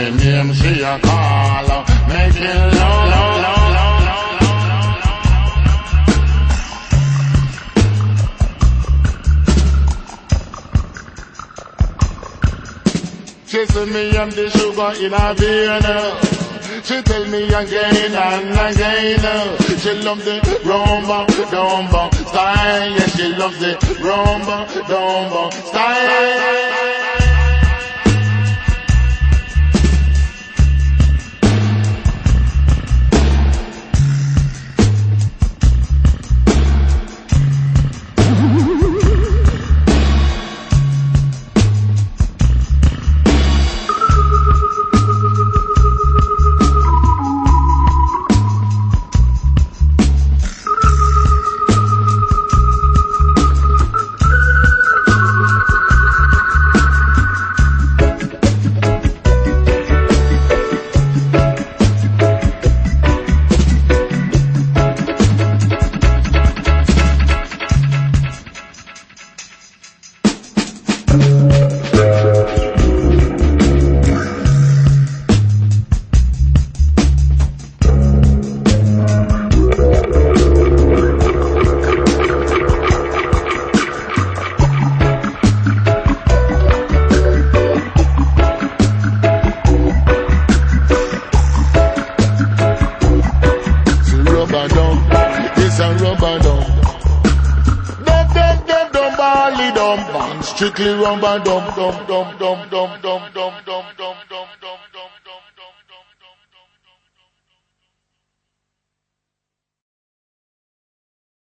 the name she a call making it low, low, low. She see me and the sugar in her vein. She tell me again and again. She love the rumba, rumba style. Yeah, she love the rumba, rumba style. Dum, bang, strictly rubber dum dum dum dum dum dum dum dum dum dum dum.